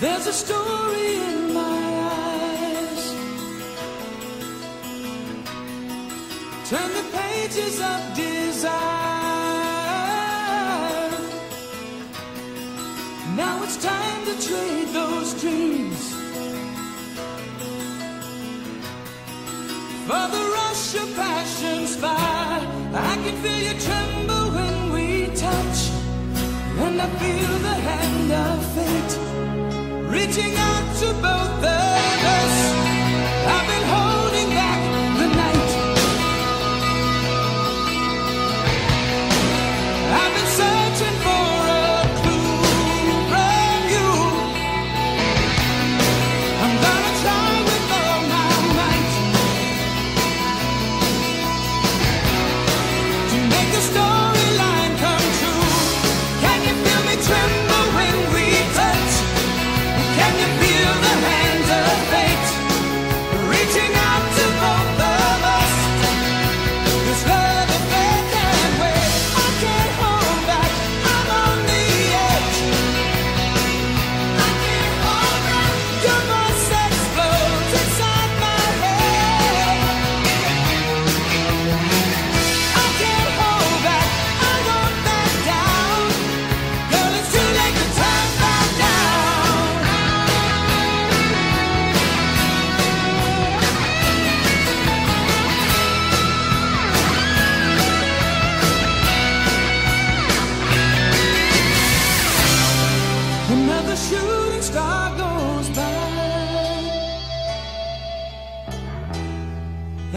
There's a story in my eyes. Turn the pages of desire. Now it's time to trade those dreams for the rush of passion's fire. I can feel you tremble when we touch, and I feel the. to burn.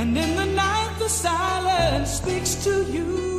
And in the night, the silence speaks to you.